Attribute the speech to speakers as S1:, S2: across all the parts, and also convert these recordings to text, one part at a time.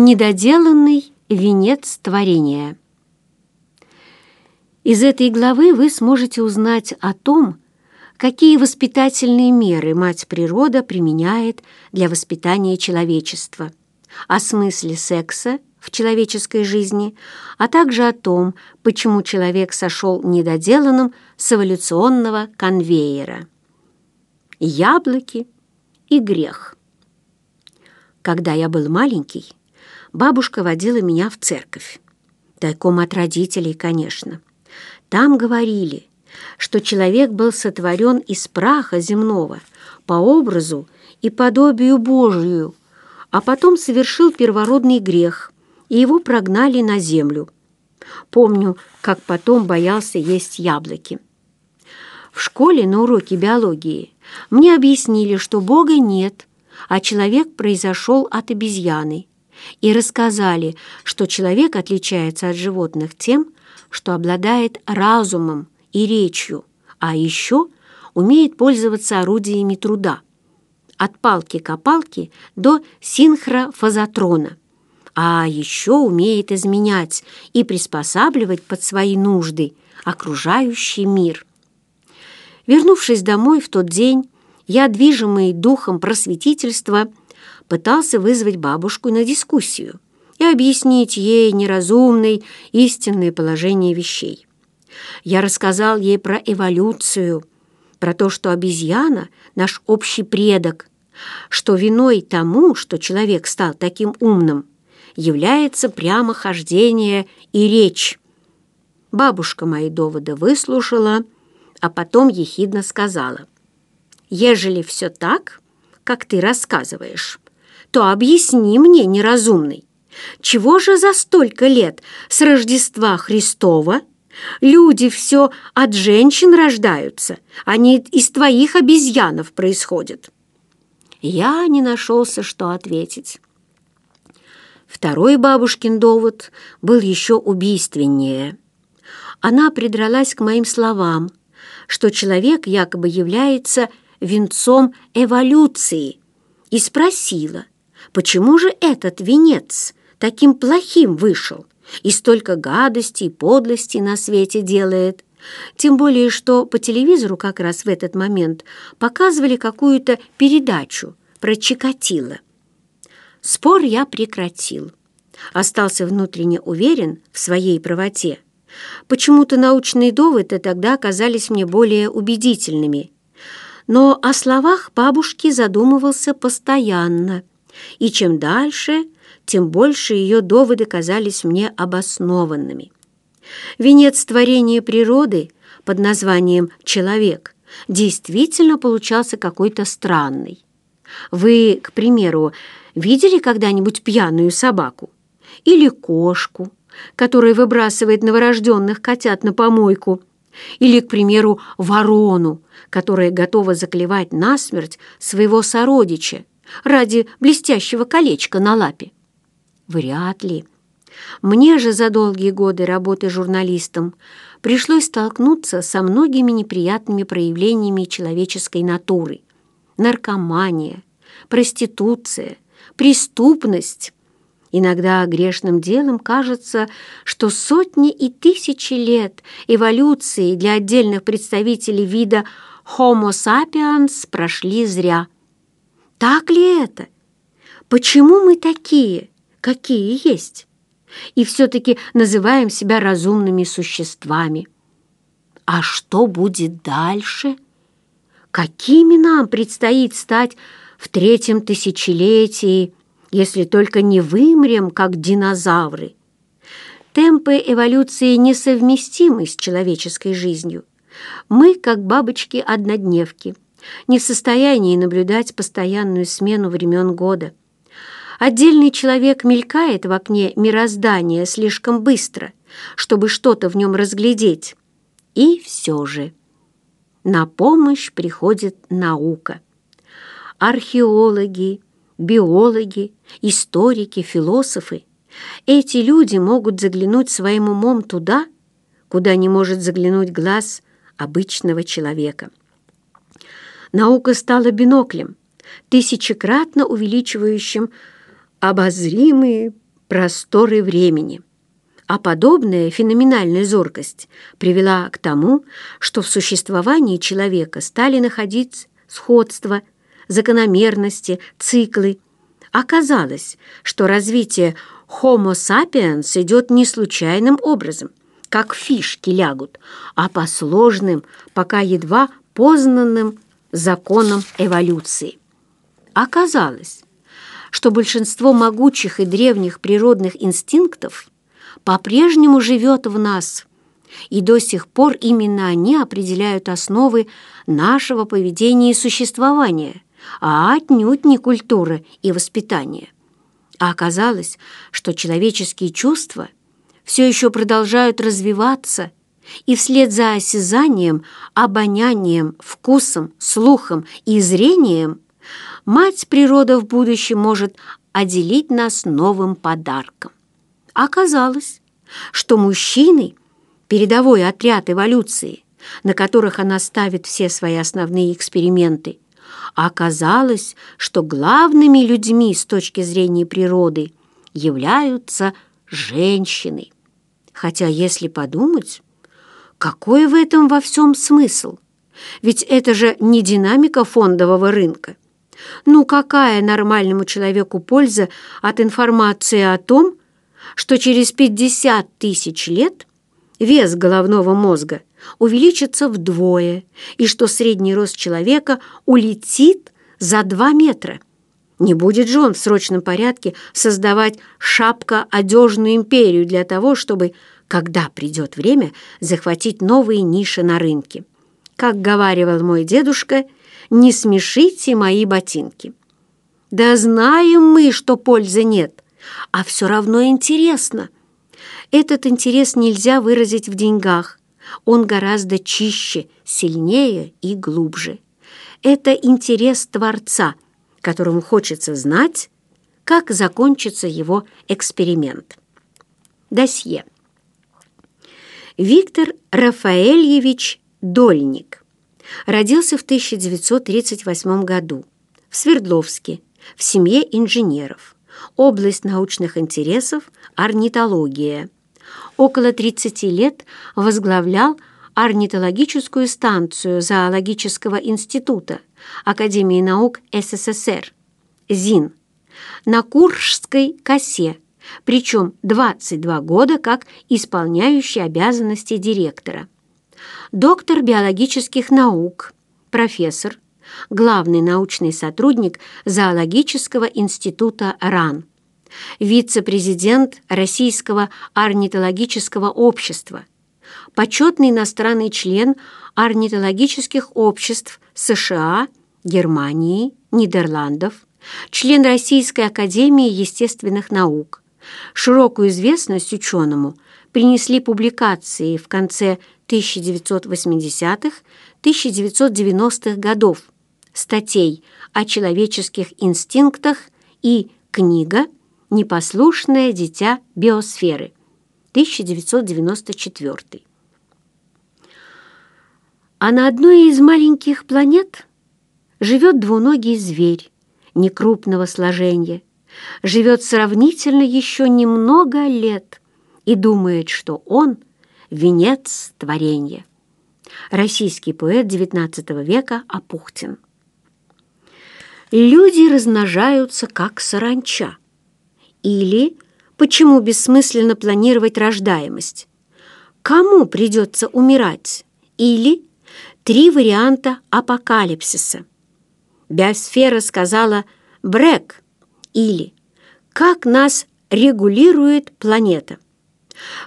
S1: Недоделанный венец творения. Из этой главы вы сможете узнать о том, какие воспитательные меры мать природа применяет для воспитания человечества, о смысле секса в человеческой жизни, а также о том, почему человек сошел недоделанным с эволюционного конвейера. Яблоки и грех. Когда я был маленький, бабушка водила меня в церковь. Тайком от родителей, конечно. Там говорили, что человек был сотворен из праха земного по образу и подобию Божию, а потом совершил первородный грех, и его прогнали на землю. Помню, как потом боялся есть яблоки. В школе на уроке биологии мне объяснили, что Бога нет, а человек произошел от обезьяны и рассказали, что человек отличается от животных тем, что обладает разумом и речью, а еще умеет пользоваться орудиями труда. От палки-копалки до синхрофазотрона. А еще умеет изменять и приспосабливать под свои нужды окружающий мир. Вернувшись домой в тот день, я, движимый духом просветительства, пытался вызвать бабушку на дискуссию и объяснить ей неразумное истинное положение вещей. Я рассказал ей про эволюцию, про то, что обезьяна — наш общий предок, что виной тому, что человек стал таким умным, является прямо хождение и речь. Бабушка мои доводы выслушала, а потом ехидно сказала, «Ежели все так, как ты рассказываешь, то объясни мне, неразумный, чего же за столько лет с Рождества Христова люди все от женщин рождаются, они из твоих обезьянов происходят?» Я не нашелся, что ответить. Второй бабушкин довод был еще убийственнее. Она придралась к моим словам, что человек якобы является венцом эволюции, и спросила, почему же этот венец таким плохим вышел и столько гадости и подлости на свете делает. Тем более, что по телевизору как раз в этот момент показывали какую-то передачу про Чикатило. Спор я прекратил. Остался внутренне уверен в своей правоте. Почему-то научные доводы тогда оказались мне более убедительными. Но о словах бабушки задумывался постоянно. И чем дальше, тем больше ее доводы казались мне обоснованными. Венец творения природы под названием «человек» действительно получался какой-то странный. Вы, к примеру, видели когда-нибудь пьяную собаку? Или кошку, которая выбрасывает новорожденных котят на помойку? Или, к примеру, ворону, которая готова заклевать насмерть своего сородича ради блестящего колечка на лапе? Вряд ли. Мне же за долгие годы работы журналистом пришлось столкнуться со многими неприятными проявлениями человеческой натуры. Наркомания, проституция, преступность. Иногда грешным делом кажется, что сотни и тысячи лет эволюции для отдельных представителей вида Homo sapiens прошли зря. Так ли это? Почему мы такие? какие есть, и все-таки называем себя разумными существами. А что будет дальше? Какими нам предстоит стать в третьем тысячелетии, если только не вымрем, как динозавры? Темпы эволюции несовместимы с человеческой жизнью. Мы, как бабочки-однодневки, не в состоянии наблюдать постоянную смену времен года. Отдельный человек мелькает в окне мироздания слишком быстро, чтобы что-то в нем разглядеть. И все же на помощь приходит наука. Археологи, биологи, историки, философы – эти люди могут заглянуть своим умом туда, куда не может заглянуть глаз обычного человека. Наука стала биноклем, тысячекратно увеличивающим обозримые просторы времени. А подобная феноменальная зоркость привела к тому, что в существовании человека стали находить сходства, закономерности, циклы. Оказалось, что развитие Homo sapiens идет не случайным образом, как фишки лягут, а по сложным, пока едва познанным законам эволюции. Оказалось, что большинство могучих и древних природных инстинктов по-прежнему живет в нас, и до сих пор именно они определяют основы нашего поведения и существования, а отнюдь не культура и воспитание. А оказалось, что человеческие чувства все еще продолжают развиваться, и вслед за осязанием, обонянием, вкусом, слухом и зрением мать природа в будущем может отделить нас новым подарком. Оказалось, что мужчины – передовой отряд эволюции, на которых она ставит все свои основные эксперименты – оказалось, что главными людьми с точки зрения природы являются женщины. Хотя, если подумать, какой в этом во всем смысл? Ведь это же не динамика фондового рынка. Ну какая нормальному человеку польза от информации о том, что через 50 тысяч лет вес головного мозга увеличится вдвое, и что средний рост человека улетит за 2 метра. Не будет же он в срочном порядке создавать шапка-одежную империю для того, чтобы, когда придет время, захватить новые ниши на рынке. Как говаривал мой дедушка, «Не смешите мои ботинки». Да знаем мы, что пользы нет, а все равно интересно. Этот интерес нельзя выразить в деньгах, он гораздо чище, сильнее и глубже. Это интерес Творца, которому хочется знать, как закончится его эксперимент. Досье. Виктор Рафаэльевич Дольник. Родился в 1938 году в Свердловске в семье инженеров. Область научных интересов – орнитология – около 30 лет возглавлял орнитологическую станцию Зоологического института Академии наук СССР ЗИН на Куршской косе, причем 22 года как исполняющий обязанности директора. Доктор биологических наук, профессор, главный научный сотрудник Зоологического института РАН вице-президент Российского орнитологического общества, почетный иностранный член орнитологических обществ США, Германии, Нидерландов, член Российской академии естественных наук. Широкую известность ученому принесли публикации в конце 1980-1990-х годов статей о человеческих инстинктах и книга «Непослушное дитя биосферы», 1994. А на одной из маленьких планет живет двуногий зверь некрупного сложения, живет сравнительно еще немного лет и думает, что он — венец творения. Российский поэт XIX века Апухтин. Люди размножаются, как саранча. Или почему бессмысленно планировать рождаемость? Кому придется умирать? Или три варианта апокалипсиса. Биосфера сказала «брек» или «как нас регулирует планета».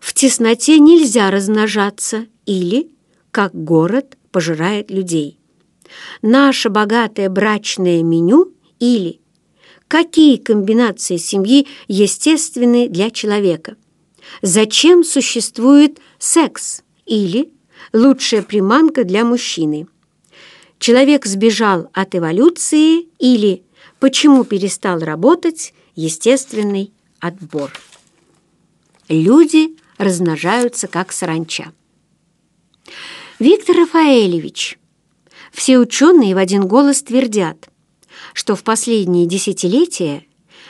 S1: В тесноте нельзя размножаться или «как город пожирает людей». Наше богатое брачное меню или какие комбинации семьи естественны для человека, зачем существует секс или лучшая приманка для мужчины. Человек сбежал от эволюции или почему перестал работать естественный отбор. Люди размножаются как саранча. Виктор Рафаэлевич. Все ученые в один голос твердят, что в последние десятилетия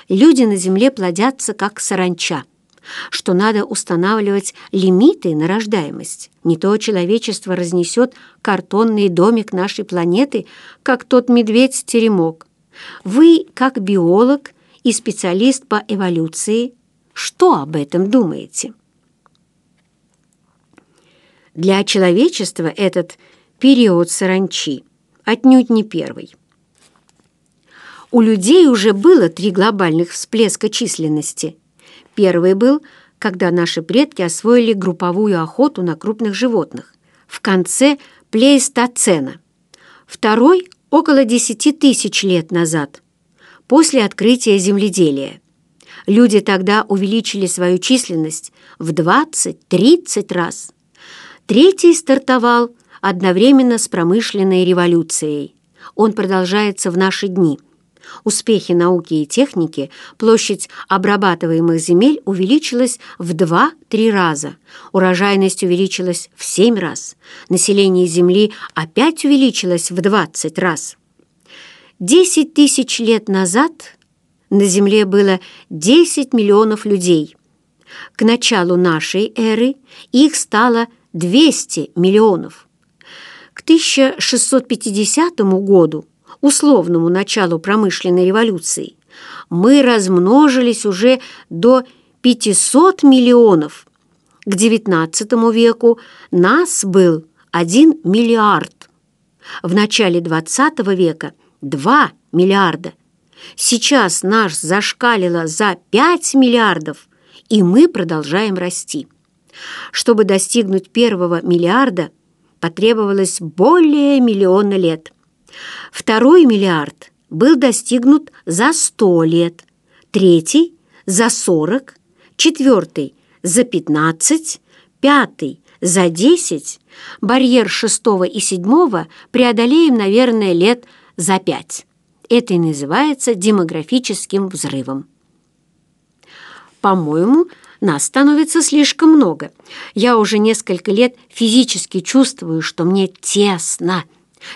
S1: люди на Земле плодятся как саранча, что надо устанавливать лимиты на рождаемость. Не то человечество разнесет картонный домик нашей планеты, как тот медведь-теремок. Вы, как биолог и специалист по эволюции, что об этом думаете? Для человечества этот период саранчи отнюдь не первый. У людей уже было три глобальных всплеска численности. Первый был, когда наши предки освоили групповую охоту на крупных животных в конце плейстоцена. Второй – около 10 тысяч лет назад, после открытия земледелия. Люди тогда увеличили свою численность в 20-30 раз. Третий стартовал одновременно с промышленной революцией. Он продолжается в наши дни – успехи науки и техники, площадь обрабатываемых земель увеличилась в 2-3 раза, урожайность увеличилась в 7 раз, население Земли опять увеличилось в 20 раз. 10 тысяч лет назад на Земле было 10 миллионов людей. К началу нашей эры их стало 200 миллионов. К 1650 году условному началу промышленной революции, мы размножились уже до 500 миллионов. К XIX веку нас был 1 миллиард. В начале XX века 2 миллиарда. Сейчас наш зашкалило за 5 миллиардов, и мы продолжаем расти. Чтобы достигнуть первого миллиарда, потребовалось более миллиона лет – Второй миллиард был достигнут за 100 лет, третий – за 40, четвертый – за 15, пятый – за 10, барьер шестого и седьмого преодолеем, наверное, лет за 5. Это и называется демографическим взрывом. По-моему, нас становится слишком много. Я уже несколько лет физически чувствую, что мне тесно –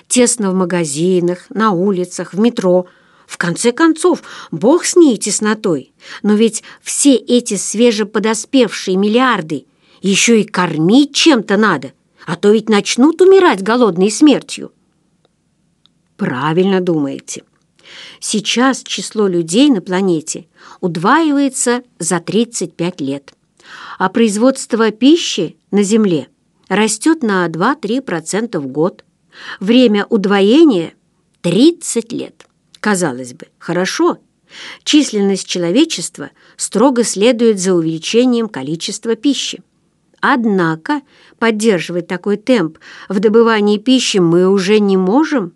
S1: Тесно в магазинах, на улицах, в метро. В конце концов, бог с ней теснотой. Но ведь все эти свежеподоспевшие миллиарды еще и кормить чем-то надо, а то ведь начнут умирать голодной смертью. Правильно думаете. Сейчас число людей на планете удваивается за 35 лет, а производство пищи на Земле растет на 2-3% в год. Время удвоения – 30 лет. Казалось бы, хорошо. Численность человечества строго следует за увеличением количества пищи. Однако поддерживать такой темп в добывании пищи мы уже не можем,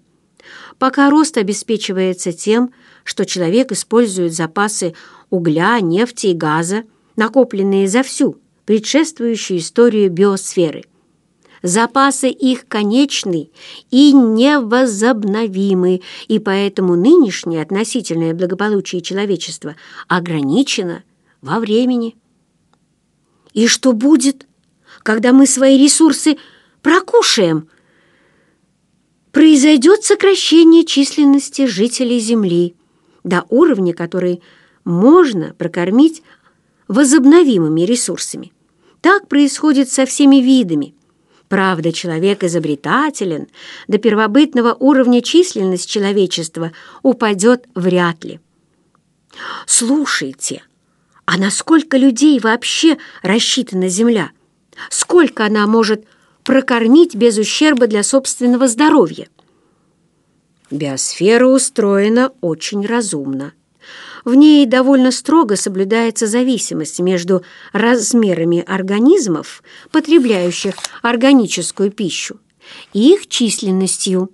S1: пока рост обеспечивается тем, что человек использует запасы угля, нефти и газа, накопленные за всю предшествующую историю биосферы – Запасы их конечны и невозобновимы, и поэтому нынешнее относительное благополучие человечества ограничено во времени. И что будет, когда мы свои ресурсы прокушаем? Произойдет сокращение численности жителей Земли до уровня, который можно прокормить возобновимыми ресурсами. Так происходит со всеми видами – Правда, человек изобретателен, до первобытного уровня численность человечества упадет вряд ли. Слушайте, а на сколько людей вообще рассчитана Земля? Сколько она может прокормить без ущерба для собственного здоровья? Биосфера устроена очень разумно. В ней довольно строго соблюдается зависимость между размерами организмов, потребляющих органическую пищу, и их численностью.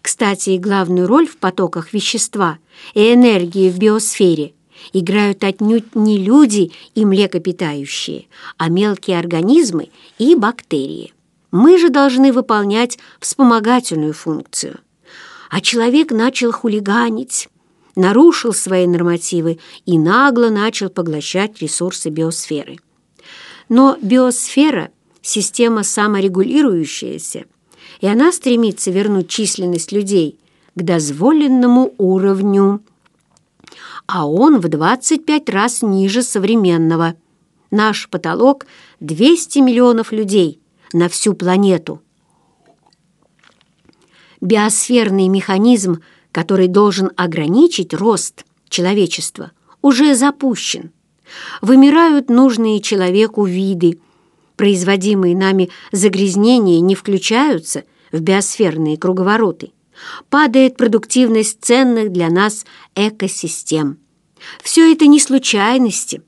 S1: Кстати, главную роль в потоках вещества и энергии в биосфере играют отнюдь не люди и млекопитающие, а мелкие организмы и бактерии. Мы же должны выполнять вспомогательную функцию. А человек начал хулиганить, нарушил свои нормативы и нагло начал поглощать ресурсы биосферы. Но биосфера – система саморегулирующаяся, и она стремится вернуть численность людей к дозволенному уровню. а он в 25 раз ниже современного. Наш потолок – 200 миллионов людей на всю планету. Биосферный механизм, который должен ограничить рост человечества, уже запущен. Вымирают нужные человеку виды. Производимые нами загрязнения не включаются в биосферные круговороты. Падает продуктивность ценных для нас экосистем. Все это не случайности.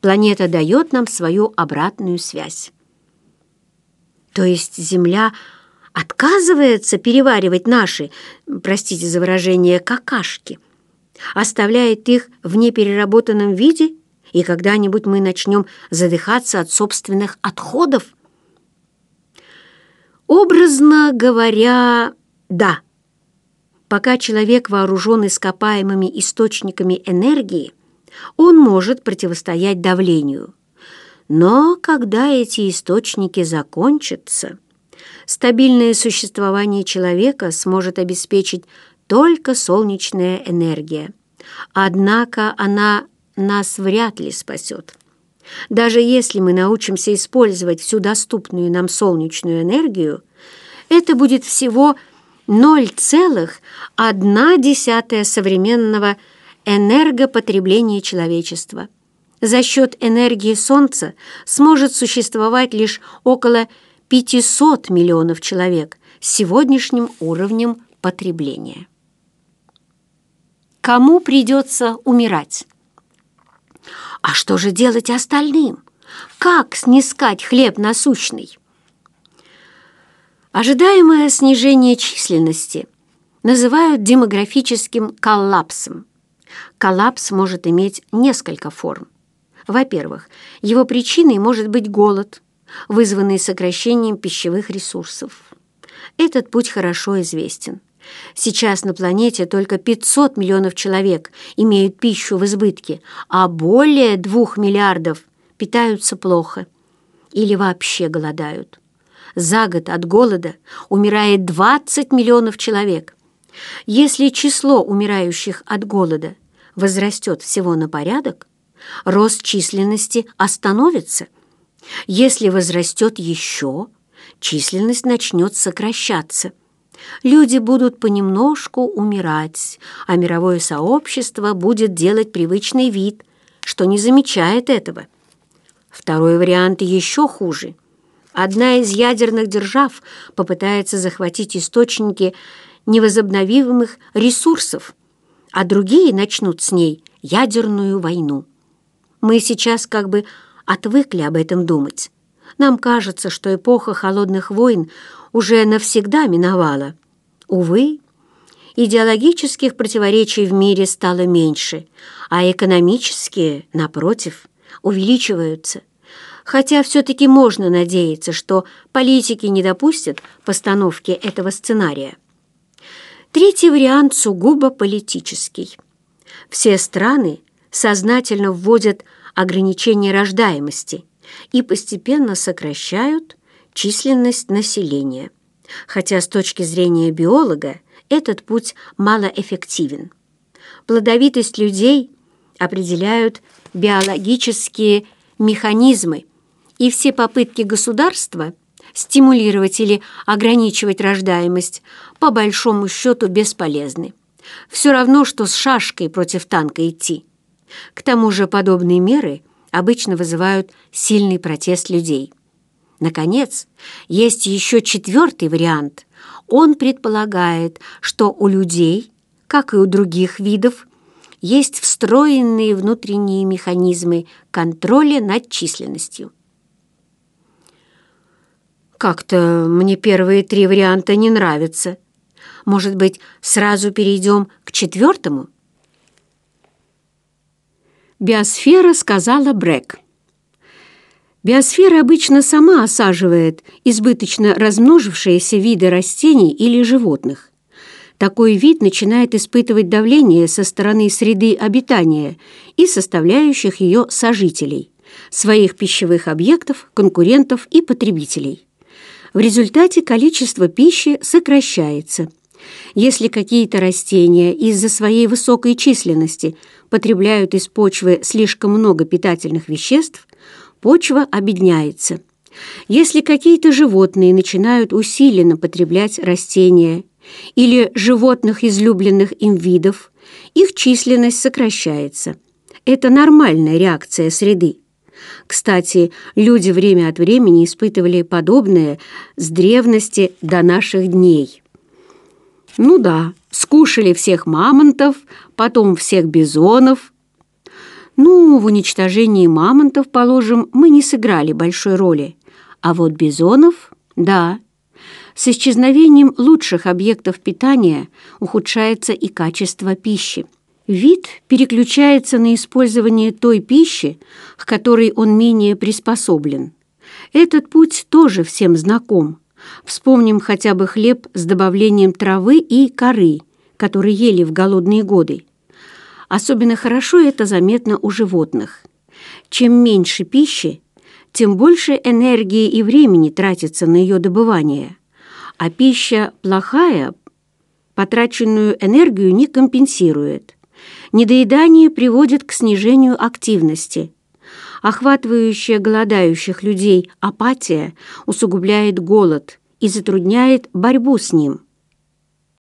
S1: Планета дает нам свою обратную связь. То есть Земля отказывается переваривать наши, простите за выражение, какашки, оставляет их в непереработанном виде, и когда-нибудь мы начнем задыхаться от собственных отходов? Образно говоря, да. Пока человек вооружен ископаемыми источниками энергии, он может противостоять давлению. Но когда эти источники закончатся, стабильное существование человека сможет обеспечить только солнечная энергия. Однако она нас вряд ли спасет. Даже если мы научимся использовать всю доступную нам солнечную энергию, это будет всего 0,1 современного энергопотребления человечества. За счет энергии Солнца сможет существовать лишь около 500 миллионов человек с сегодняшним уровнем потребления. Кому придется умирать? А что же делать остальным? Как снискать хлеб насущный? Ожидаемое снижение численности называют демографическим коллапсом. Коллапс может иметь несколько форм. Во-первых, его причиной может быть голод, вызванный сокращением пищевых ресурсов. Этот путь хорошо известен. Сейчас на планете только 500 миллионов человек имеют пищу в избытке, а более 2 миллиардов питаются плохо или вообще голодают. За год от голода умирает 20 миллионов человек. Если число умирающих от голода возрастет всего на порядок, рост численности остановится. Если возрастет еще, численность начнет сокращаться. Люди будут понемножку умирать, а мировое сообщество будет делать привычный вид, что не замечает этого. Второй вариант еще хуже – Одна из ядерных держав попытается захватить источники невозобновимых ресурсов, а другие начнут с ней ядерную войну. Мы сейчас как бы отвыкли об этом думать. Нам кажется, что эпоха холодных войн уже навсегда миновала. Увы, идеологических противоречий в мире стало меньше, а экономические, напротив, увеличиваются хотя все-таки можно надеяться, что политики не допустят постановки этого сценария. Третий вариант сугубо политический. Все страны сознательно вводят ограничения рождаемости и постепенно сокращают численность населения. Хотя с точки зрения биолога этот путь малоэффективен. Плодовитость людей определяют биологические механизмы, и все попытки государства стимулировать или ограничивать рождаемость по большому счету бесполезны. Все равно, что с шашкой против танка идти. К тому же подобные меры обычно вызывают сильный протест людей. Наконец, есть еще четвертый вариант. Он предполагает, что у людей, как и у других видов, есть встроенные внутренние механизмы контроля над численностью. Как-то мне первые три варианта не нравятся. Может быть, сразу перейдем к четвертому? Биосфера сказала Брэк. Биосфера обычно сама осаживает избыточно размножившиеся виды растений или животных. Такой вид начинает испытывать давление со стороны среды обитания и составляющих ее сожителей, своих пищевых объектов, конкурентов и потребителей. В результате количество пищи сокращается. Если какие-то растения из-за своей высокой численности потребляют из почвы слишком много питательных веществ, почва обедняется. Если какие-то животные начинают усиленно потреблять растения или животных излюбленных им видов, их численность сокращается. Это нормальная реакция среды. Кстати, люди время от времени испытывали подобное с древности до наших дней. Ну да, скушали всех мамонтов, потом всех бизонов. Ну, в уничтожении мамонтов, положим, мы не сыграли большой роли. А вот бизонов – да. С исчезновением лучших объектов питания ухудшается и качество пищи. Вид переключается на использование той пищи, к которой он менее приспособлен. Этот путь тоже всем знаком. Вспомним хотя бы хлеб с добавлением травы и коры, который ели в голодные годы. Особенно хорошо это заметно у животных. Чем меньше пищи, тем больше энергии и времени тратится на ее добывание. А пища плохая, потраченную энергию не компенсирует. Недоедание приводит к снижению активности. Охватывающая голодающих людей апатия усугубляет голод и затрудняет борьбу с ним.